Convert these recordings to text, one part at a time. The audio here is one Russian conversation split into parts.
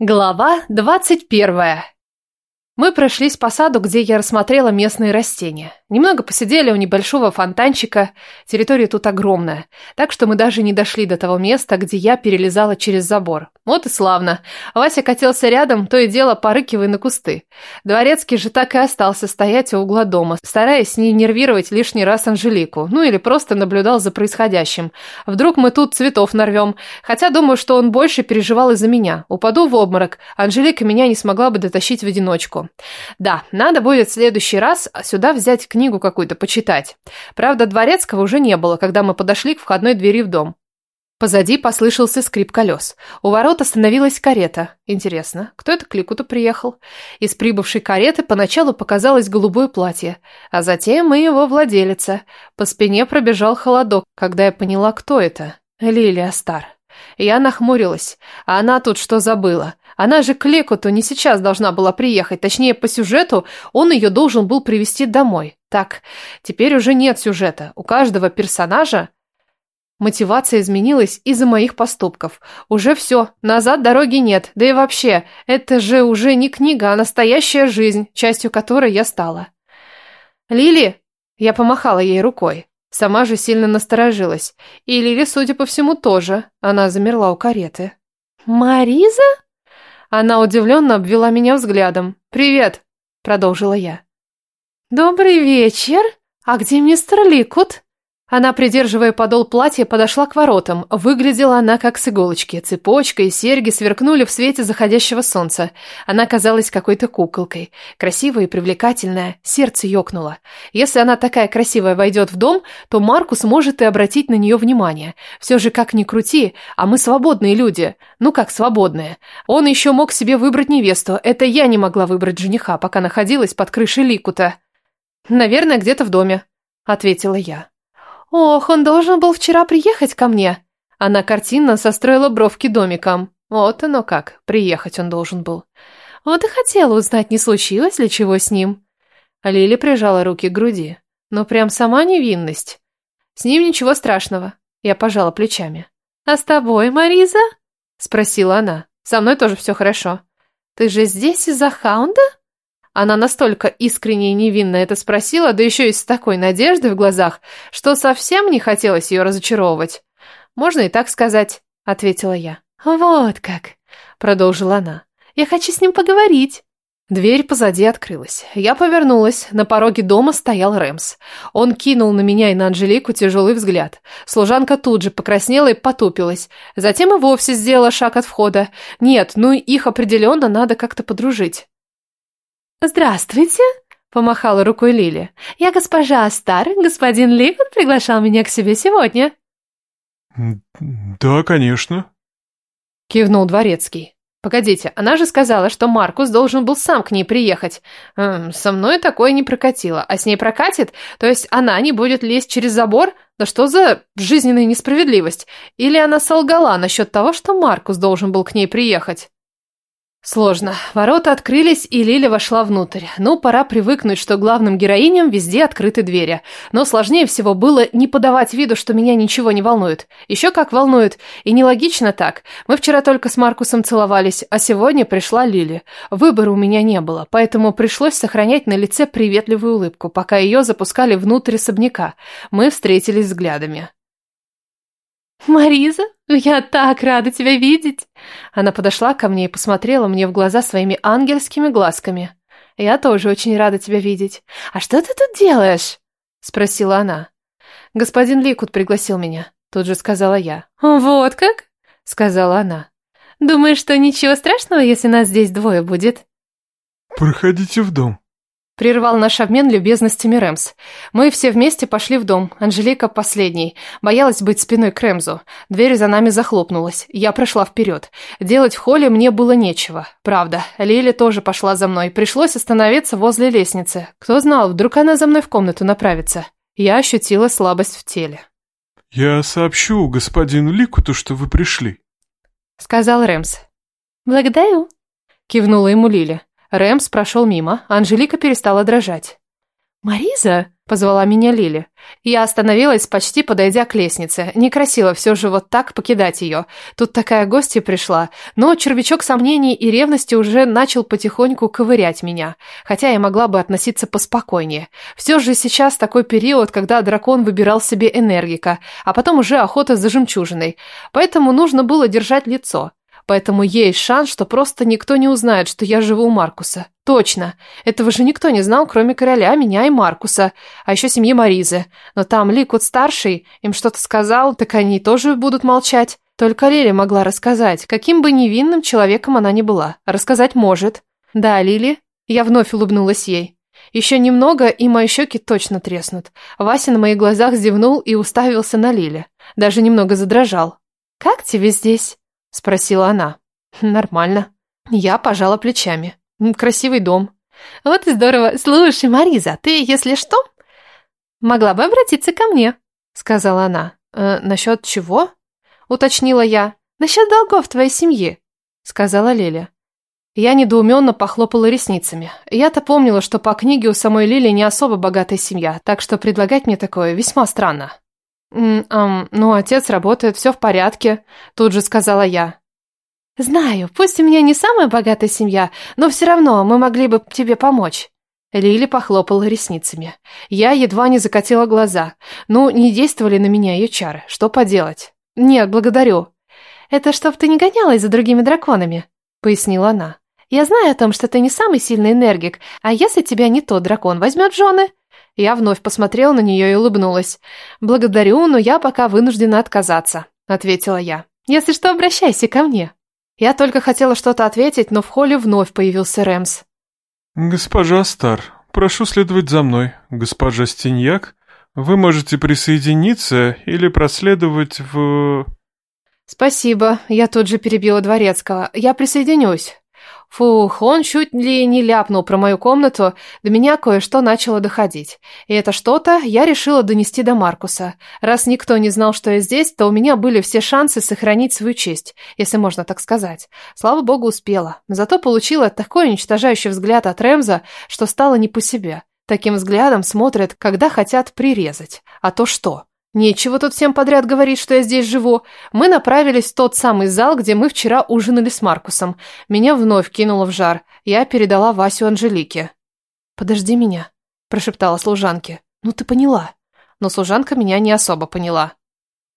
Глава двадцать первая. Мы прошлись по саду, где я рассмотрела местные растения. Немного посидели у небольшого фонтанчика. Территория тут огромная, так что мы даже не дошли до того места, где я перелезала через забор. Вот и славно. Вася катился рядом, то и дело порыкивая на кусты. Дворецкий же так и остался стоять у угла дома, стараясь не нервировать лишний раз Анжелику, ну или просто наблюдал за происходящим. Вдруг мы тут цветов нарвем. Хотя думаю, что он больше переживал из-за меня. Упаду в обморок, Анжелика меня не смогла бы дотащить в одиночку. Да, надо будет в следующий раз сюда взять книгу какую-то почитать. Правда, Дворецкого уже не было, когда мы подошли к входной двери в дом. Позади послышался скрип колес. У ворот остановилась карета. Интересно, кто это к Ликуту приехал? Из прибывшей кареты поначалу показалось голубое платье, а затем и его владелица. По спине пробежал холодок, когда я поняла, кто это. Лилия Стар. Я нахмурилась. А она тут что забыла? Она же к Лекуту не сейчас должна была приехать. Точнее, по сюжету он ее должен был привести домой. Так, теперь уже нет сюжета. У каждого персонажа мотивация изменилась из-за моих поступков. Уже все, назад дороги нет. Да и вообще, это же уже не книга, а настоящая жизнь, частью которой я стала. «Лили!» Я помахала ей рукой. Сама же сильно насторожилась. И Лили, судя по всему, тоже. Она замерла у кареты. «Мариза?» Она удивленно обвела меня взглядом. «Привет», — продолжила я. «Добрый вечер. А где мистер Ликут?» Она, придерживая подол платья, подошла к воротам. Выглядела она как с иголочки. Цепочка и серьги сверкнули в свете заходящего солнца. Она казалась какой-то куколкой. Красивая и привлекательная. Сердце ёкнуло. Если она такая красивая войдет в дом, то Маркус может и обратить на нее внимание. Все же как ни крути, а мы свободные люди. Ну как свободные. Он еще мог себе выбрать невесту. Это я не могла выбрать жениха, пока находилась под крышей Ликута. «Наверное, где-то в доме», — ответила я. «Ох, он должен был вчера приехать ко мне!» Она картинно состроила бровки домиком. Вот оно как, приехать он должен был. Вот и хотела узнать, не случилось ли чего с ним. Лили прижала руки к груди. Ну, прям сама невинность. С ним ничего страшного. Я пожала плечами. «А с тобой, Мариза?» Спросила она. «Со мной тоже все хорошо». «Ты же здесь из-за Хаунда?» Она настолько искренне и невинно это спросила, да еще и с такой надеждой в глазах, что совсем не хотелось ее разочаровывать. «Можно и так сказать», — ответила я. «Вот как», — продолжила она. «Я хочу с ним поговорить». Дверь позади открылась. Я повернулась. На пороге дома стоял Рэмс. Он кинул на меня и на Анжелику тяжелый взгляд. Служанка тут же покраснела и потупилась. Затем и вовсе сделала шаг от входа. Нет, ну их определенно надо как-то подружить. «Здравствуйте!» – помахала рукой Лили. «Я госпожа Астар, господин Ливен приглашал меня к себе сегодня». «Да, конечно», – кивнул Дворецкий. «Погодите, она же сказала, что Маркус должен был сам к ней приехать. Эм, со мной такое не прокатило, а с ней прокатит? То есть она не будет лезть через забор? Да что за жизненная несправедливость? Или она солгала насчет того, что Маркус должен был к ней приехать?» Сложно. Ворота открылись, и Лиля вошла внутрь. Ну, пора привыкнуть, что главным героиням везде открыты двери. Но сложнее всего было не подавать виду, что меня ничего не волнует. Еще как волнует. И нелогично так. Мы вчера только с Маркусом целовались, а сегодня пришла Лили. Выбора у меня не было, поэтому пришлось сохранять на лице приветливую улыбку, пока ее запускали внутрь особняка. Мы встретились взглядами. «Мариза, я так рада тебя видеть!» Она подошла ко мне и посмотрела мне в глаза своими ангельскими глазками. «Я тоже очень рада тебя видеть. А что ты тут делаешь?» Спросила она. «Господин Ликут пригласил меня», тут же сказала я. «Вот как?» Сказала она. «Думаешь, что ничего страшного, если нас здесь двое будет?» «Проходите в дом», Прервал наш обмен любезностями Рэмс. Мы все вместе пошли в дом. Анжелика последней. Боялась быть спиной к Рэмзу. Дверь за нами захлопнулась. Я прошла вперед. Делать в холле мне было нечего. Правда. Лили тоже пошла за мной. Пришлось остановиться возле лестницы. Кто знал, вдруг она за мной в комнату направится. Я ощутила слабость в теле. «Я сообщу господину Ликуту, что вы пришли», — сказал Рэмс. «Благодарю», — кивнула ему Лили. Рэмс прошел мимо, Анжелика перестала дрожать. «Мариза?» – позвала меня Лили. Я остановилась, почти подойдя к лестнице. Некрасиво все же вот так покидать ее. Тут такая гостья пришла, но червячок сомнений и ревности уже начал потихоньку ковырять меня, хотя я могла бы относиться поспокойнее. Все же сейчас такой период, когда дракон выбирал себе энергика, а потом уже охота за жемчужиной. Поэтому нужно было держать лицо. Поэтому есть шанс, что просто никто не узнает, что я живу у Маркуса. Точно. Этого же никто не знал, кроме короля, меня и Маркуса. А еще семьи Маризы. Но там Ликут старший им что-то сказал, так они тоже будут молчать. Только Лили могла рассказать, каким бы невинным человеком она ни была. Рассказать может. Да, Лили. Я вновь улыбнулась ей. Еще немного, и мои щеки точно треснут. Вася на моих глазах зевнул и уставился на Лили. Даже немного задрожал. «Как тебе здесь?» — спросила она. «Нормально». Я пожала плечами. «Красивый дом». «Вот и здорово. Слушай, Мариза, ты, если что, могла бы обратиться ко мне», — сказала она. «Э, «Насчет чего?» — уточнила я. «Насчет долгов твоей семьи», — сказала Лиля. Я недоуменно похлопала ресницами. Я-то помнила, что по книге у самой Лили не особо богатая семья, так что предлагать мне такое весьма странно. «М -м, «Ну, отец работает, все в порядке», — тут же сказала я. «Знаю, пусть у меня не самая богатая семья, но все равно мы могли бы тебе помочь». Лили похлопала ресницами. Я едва не закатила глаза. Ну, не действовали на меня ее чары. Что поделать? «Нет, благодарю». «Это чтоб ты не гонялась за другими драконами», — пояснила она. «Я знаю о том, что ты не самый сильный энергик, а если тебя не тот дракон возьмет жены, я вновь посмотрела на нее и улыбнулась. «Благодарю, но я пока вынуждена отказаться», — ответила я. «Если что, обращайся ко мне». Я только хотела что-то ответить, но в холле вновь появился Рэмс. «Госпожа Стар, прошу следовать за мной. Госпожа Стеньяк, вы можете присоединиться или проследовать в...» «Спасибо, я тут же перебила Дворецкого. Я присоединюсь». Фух, он чуть ли не ляпнул про мою комнату, до меня кое-что начало доходить. И это что-то я решила донести до Маркуса. Раз никто не знал, что я здесь, то у меня были все шансы сохранить свою честь, если можно так сказать. Слава богу, успела. Зато получила такой уничтожающий взгляд от Рэмза, что стало не по себе. Таким взглядом смотрят, когда хотят прирезать. А то что? Нечего тут всем подряд говорить, что я здесь живу. Мы направились в тот самый зал, где мы вчера ужинали с Маркусом. Меня вновь кинуло в жар. Я передала Васю Анжелике. «Подожди меня», – прошептала служанке. «Ну ты поняла». Но служанка меня не особо поняла.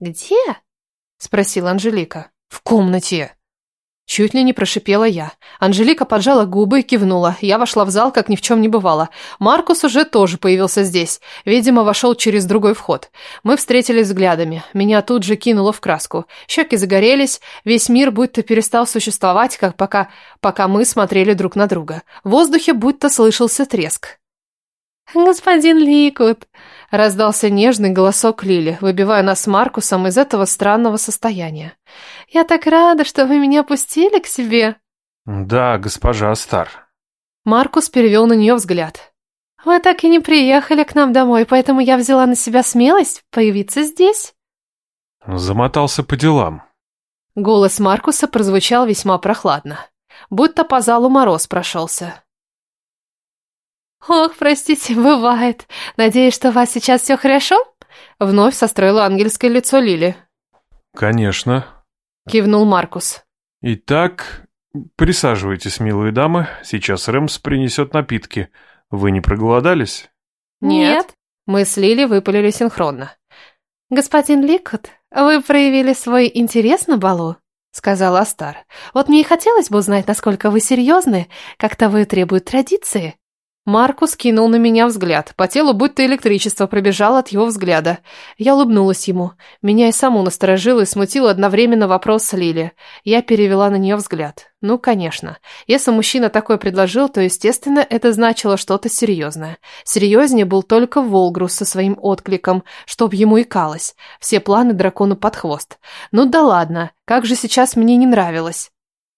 «Где?» – спросила Анжелика. «В комнате». Чуть ли не прошипела я. Анжелика поджала губы и кивнула. Я вошла в зал, как ни в чем не бывало. Маркус уже тоже появился здесь. Видимо, вошел через другой вход. Мы встретились взглядами. Меня тут же кинуло в краску. Щеки загорелись. Весь мир будто перестал существовать, как пока, пока мы смотрели друг на друга. В воздухе будто слышался треск. «Господин Ликут!» — раздался нежный голосок Лили, выбивая нас с Маркусом из этого странного состояния. «Я так рада, что вы меня пустили к себе!» «Да, госпожа Стар». Маркус перевел на нее взгляд. «Вы так и не приехали к нам домой, поэтому я взяла на себя смелость появиться здесь». Замотался по делам. Голос Маркуса прозвучал весьма прохладно, будто по залу мороз прошелся. «Ох, простите, бывает. Надеюсь, что у вас сейчас все хорошо?» Вновь состроила ангельское лицо Лили. «Конечно», — кивнул Маркус. «Итак, присаживайтесь, милые дамы. Сейчас Рэмс принесет напитки. Вы не проголодались?» «Нет». Мы с Лили выпалили синхронно. «Господин Ликот, вы проявили свой интерес на балу?» — сказала Астар. «Вот мне и хотелось бы узнать, насколько вы серьезны, как того и требуют традиции». Маркус кинул на меня взгляд. По телу будто электричество пробежало от его взгляда. Я улыбнулась ему. Меня и саму насторожило и смутило одновременно вопрос Лили. Я перевела на нее взгляд. Ну, конечно. Если мужчина такое предложил, то, естественно, это значило что-то серьезное. Серьезнее был только Волгрус со своим откликом, чтоб ему икалось. Все планы дракону под хвост. Ну да ладно, как же сейчас мне не нравилось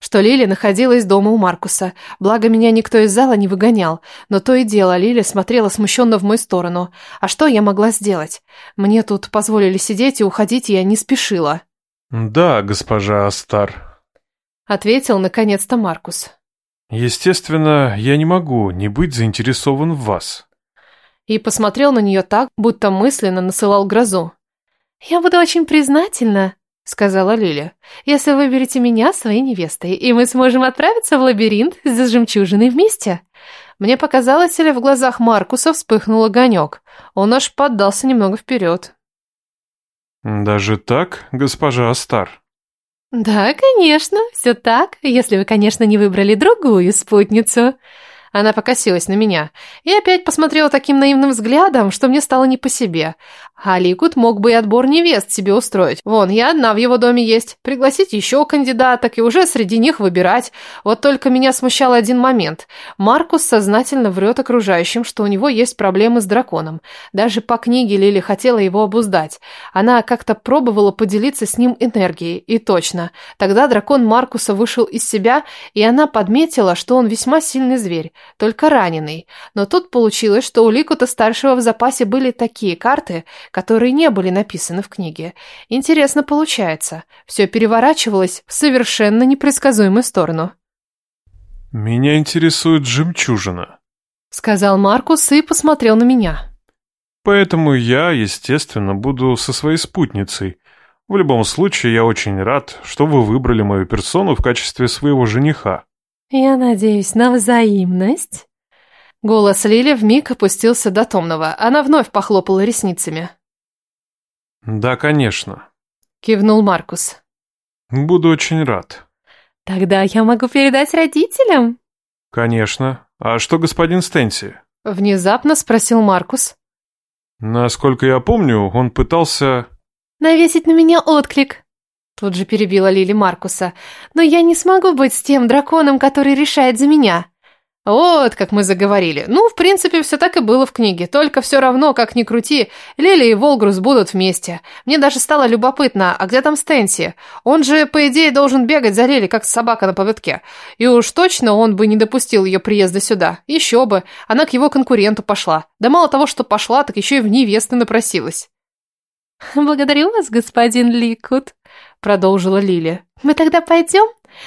что Лили находилась дома у Маркуса. Благо, меня никто из зала не выгонял. Но то и дело, Лили смотрела смущенно в мою сторону. А что я могла сделать? Мне тут позволили сидеть и уходить, и я не спешила. «Да, госпожа Астар», — ответил наконец-то Маркус. «Естественно, я не могу не быть заинтересован в вас». и посмотрел на нее так, будто мысленно насылал грозу. «Я буду очень признательна», — сказала Лиля, «если вы выберете меня своей невестой, и мы сможем отправиться в лабиринт за жемчужиной вместе». Мне показалось, или в глазах Маркуса вспыхнул огонек. Он аж поддался немного вперед. «Даже так, госпожа Астар?» «Да, конечно, все так, если вы, конечно, не выбрали другую спутницу», она покосилась на меня и опять посмотрела таким наивным взглядом, что мне стало не по себе. А Ликут мог бы и отбор невест себе устроить. Вон, я одна в его доме есть. Пригласить еще кандидаток и уже среди них выбирать. Вот только меня смущал один момент. Маркус сознательно врет окружающим, что у него есть проблемы с драконом. Даже по книге Лили хотела его обуздать. Она как-то пробовала поделиться с ним энергией. И точно. Тогда дракон Маркуса вышел из себя, и она подметила, что он весьма сильный зверь только раненый. Но тут получилось, что у Ликута-старшего в запасе были такие карты, которые не были написаны в книге. Интересно получается. Все переворачивалось в совершенно непредсказуемую сторону. «Меня интересует жемчужина», — сказал Маркус и посмотрел на меня. «Поэтому я, естественно, буду со своей спутницей. В любом случае, я очень рад, что вы выбрали мою персону в качестве своего жениха». «Я надеюсь на взаимность?» Голос Лили вмиг опустился до томного. Она вновь похлопала ресницами. «Да, конечно», — кивнул Маркус. «Буду очень рад». «Тогда я могу передать родителям?» «Конечно. А что господин Стенси?» Внезапно спросил Маркус. Насколько я помню, он пытался... «Навесить на меня отклик», Тут же перебила Лили Маркуса. «Но я не смогу быть с тем драконом, который решает за меня». Вот, как мы заговорили. Ну, в принципе, все так и было в книге. Только все равно, как ни крути, Лили и Волгрус будут вместе. Мне даже стало любопытно, а где там Стэнси? Он же, по идее, должен бегать за Лили, как собака на поводке. И уж точно он бы не допустил ее приезда сюда. Еще бы. Она к его конкуренту пошла. Да мало того, что пошла, так еще и в невесты напросилась. «Благодарю вас, господин Ликут», продолжила Лили. «Мы тогда пойдем?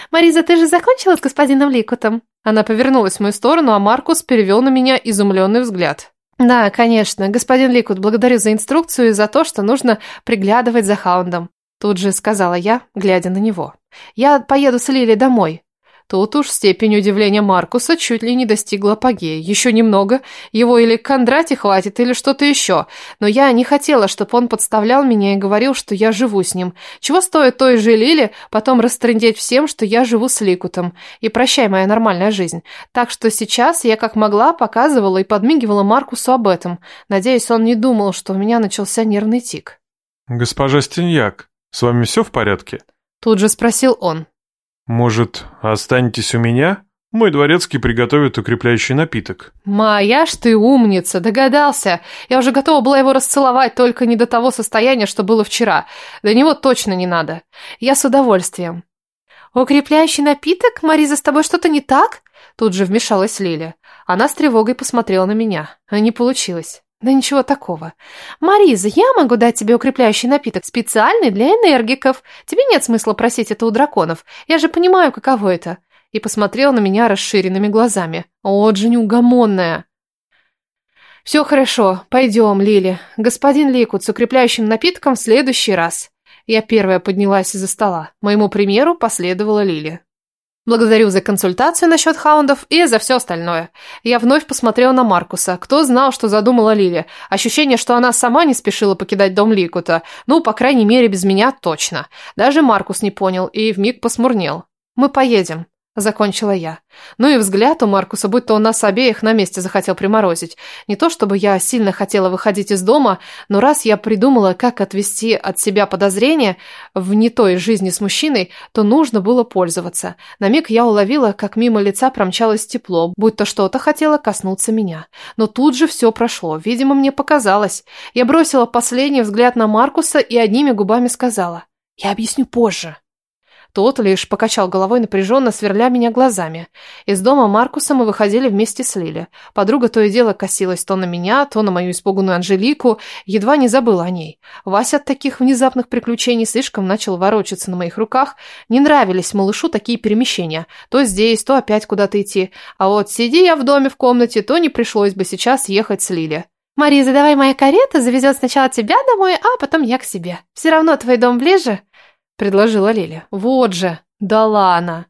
Мариза, ты же закончила с господином Ликутом?» Она повернулась в мою сторону, а Маркус перевел на меня изумленный взгляд. «Да, конечно. Господин Ликут, благодарю за инструкцию и за то, что нужно приглядывать за Хаундом», тут же сказала я, глядя на него. «Я поеду с Лили домой. Тут уж степень удивления Маркуса чуть ли не достигла апогея. Еще немного, его или Кондрати хватит, или что-то еще. Но я не хотела, чтобы он подставлял меня и говорил, что я живу с ним. Чего стоит той же Лили потом растрындеть всем, что я живу с Ликутом. И прощай, моя нормальная жизнь. Так что сейчас я как могла показывала и подмигивала Маркусу об этом. Надеюсь, он не думал, что у меня начался нервный тик. «Госпожа Стеньяк, с вами все в порядке?» Тут же спросил он. «Может, останетесь у меня? Мой дворецкий приготовит укрепляющий напиток». «Моя ж ты умница, догадался. Я уже готова была его расцеловать, только не до того состояния, что было вчера. До него точно не надо. Я с удовольствием». «Укрепляющий напиток? Мариза, с тобой что-то не так?» Тут же вмешалась Лиля. Она с тревогой посмотрела на меня. Не получилось. Да ничего такого. Мариза, я могу дать тебе укрепляющий напиток, специальный для энергиков. Тебе нет смысла просить это у драконов. Я же понимаю, каково это. И посмотрел на меня расширенными глазами. Вот же неугомонная. Все хорошо, пойдем, Лили. Господин Ликут с укрепляющим напитком в следующий раз. Я первая поднялась из-за стола. Моему примеру последовала Лили. Благодарю за консультацию насчет хаундов и за все остальное. Я вновь посмотрел на Маркуса. Кто знал, что задумала Лили? Ощущение, что она сама не спешила покидать дом Ликута. Ну, по крайней мере, без меня точно. Даже Маркус не понял и вмиг посмурнел. Мы поедем. Закончила я. Ну и взгляд у Маркуса, будто он нас обеих на месте захотел приморозить. Не то чтобы я сильно хотела выходить из дома, но раз я придумала, как отвести от себя подозрения в не той жизни с мужчиной, то нужно было пользоваться. На миг я уловила, как мимо лица промчалось тепло, будто что-то хотело коснуться меня. Но тут же все прошло, видимо, мне показалось. Я бросила последний взгляд на Маркуса и одними губами сказала «Я объясню позже». Тот лишь покачал головой напряженно, сверля меня глазами. Из дома Маркуса мы выходили вместе с Лили. Подруга то и дело косилась то на меня, то на мою испуганную Анжелику, едва не забыла о ней. Вася от таких внезапных приключений слишком начал ворочаться на моих руках. Не нравились малышу такие перемещения. То здесь, то опять куда-то идти. А вот сиди я в доме в комнате, то не пришлось бы сейчас ехать с Лили. Мариза, давай моя карета завезет сначала тебя домой, а потом я к себе. Все равно твой дом ближе, предложила Лиля. Вот же, да ладно.